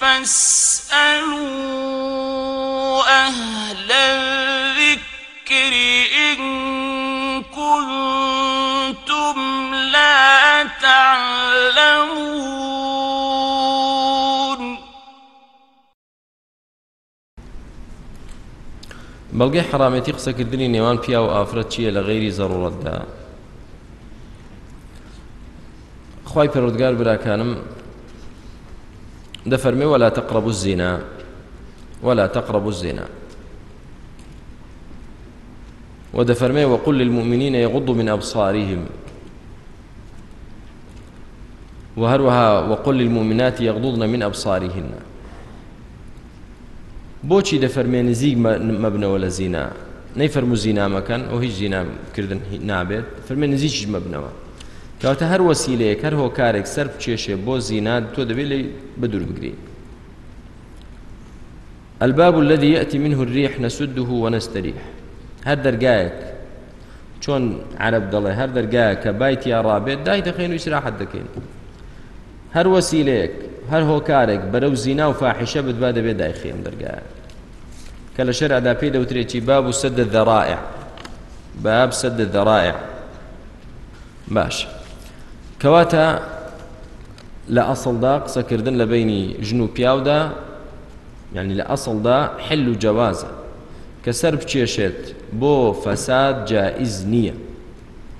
فاسألوا أهل الذكر إن كنتم لا تعلمون. بەڵگەی حرامەتی قسەکردنی نێوان پیا و ئافرەت چییە لە غەیری زەڕورەتدا خی پەرودگار براکانم دەفەرمێ ولا تقربوا الزنا ولا تقربوا الزنا. ودفرمي وقل للمؤمنين يغضوا من أبصارهم. وهروها وقل للمؤمنات يغضضن من أبصارهن. بۆچی دەفەرمێ نزیک مەبنەوە لە زینا نەیفەرمو زینا مەکەن ئەو هیچ زیناکردن نابێت فەرمێ نزیکیش مەبنەوە کەواتە هەر وەسیلەیەک هەر هۆکارێک سەر بچێشێ بۆ زینات تۆ دەبێت لێ بدور بگری الباب الذي يأتي منه الريح نسده ونستريح. هەر دەرگایەک چۆن عرب دەڵێ هەر دەرگایە کە بایت یا ڕابێت دای دەخێن و ئیسراحەت دەکەین. هەر وەسیلەیەک هەر هۆکارێک بەرەو زینا و فاحیشە بدوا دەبێت دایخێم دەرگایە. کە لە شەرعدا پێی دەوترێکی باب و الذرائع. باب سەد الذرائع. باش. کەواتە لە ئەسڵدا قسەکردن لە بینی ژن و پیاودا یعنی لە ئەسڵدا حل و جەوازە کە سەر بچێشێت بۆ فەساد جائز نییە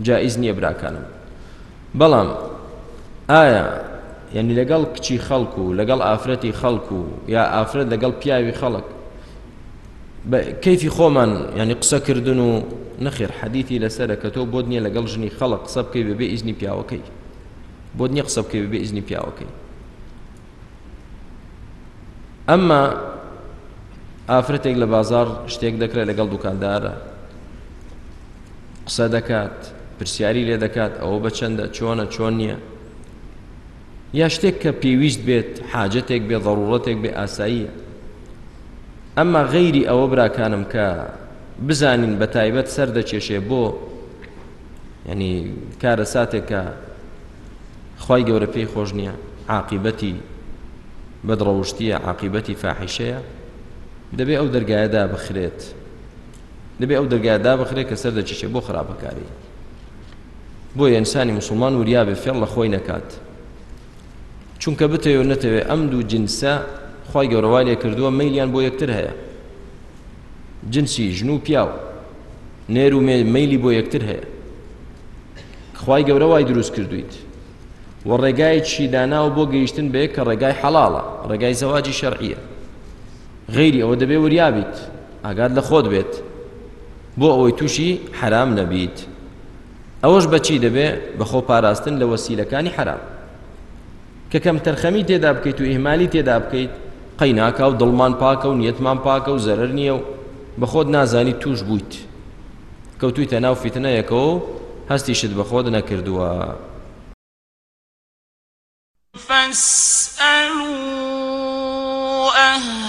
جائز نییە براکانم بەڵام ئایا یعنی لەگەڵ کچی خەڵکو و لەگەڵ ئافرەتی خەڵکو یا ئافرەت لەگەڵ پیاوی خەڵک کەیفی خۆمان ینی قسەکردن و نەخێر حەدیتی لەسرە کە تۆ بۆ نییە لەگەڵ ژنی خەڵک قسە بکەی بەبێ ئیزنی پیاوەکەی بۆ نییە قسە بکەی بەبێ ئیزنی پیاوەکەی. ئەمما ئافرەتێک لە بازار شتێک دەکرێت لەگەڵ دوکاندارە. قسە دەکات پرسیاری لێ دەکات ئەوە بە چەندە چۆنە چۆن نییە. یا شتێک کە پێویست بێت حاجەتێک بێ ضرورەتێک بێ ئاساییە. ئەمما غەیری ئەوە براکانم کە بزانین بە تایبەت سەر دەچێشێ بۆ ینی کارە ساتێکە خی گەورە پێی خۆش نییە. عاقیبەتی بەدڕەوشتیە عاقیبەتی فاحیشەیە دەبێ ئەو دەرگایەدا بخرێت دەبێ ئەو دەرگایدا بخرێت کە سەر دەچێشێ بۆ خراپەکاری. بۆ ئەنسانی مسلمان وریابێ فێڵ لە خۆی نەکات. چونکە بتەوێ نەتەوێ ئەم دوو جنسە خی گەورەوای لێ کردووە مەیلیان بۆ یەکتر هەیە. جنسی ژن و پیاو نێر و مەیلی بۆ یەکتر هەیە. خی گەورەوای دروست کردویت و ڕێگای چیداناوە بۆ گەیشتن بێ کە ڕێگای حەڵاڵە ڕێگای زەواجی شەرعیە. غیری ئەوە دەبێ وریابیت ئاگات لە خۆت بێت. بۆ ئەوەی تووشی حرام نەبیت. ئەوەش بەچی دەبێ؟ بەخۆ پاراستن لە وەسیلەکانی حرام. کە کەم تەرخەمی تێدا بکەیت و ئیهمالی تێدا بکەیت قەیناکە و دڵمان پاکە و نیەتمان پاکە و زەرەر نییە و بە خۆت نازانی توش بوویت. کەوتویتە ناو فیتنەیەکەوە هەستیشت بە خۆت نەکردووە. فاسألوا أهل